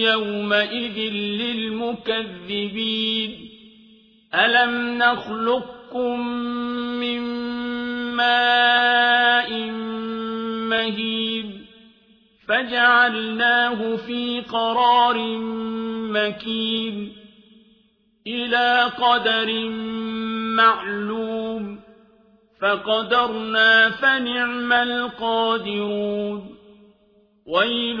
يومئذ للمكذبين. ألم نخلقكم من ماء مهين فجعلناه في قرار مكين إلى قدر معلوم فقدرنا فنعم القادرون. ويل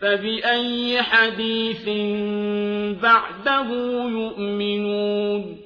فبأي حديث بعده يؤمنون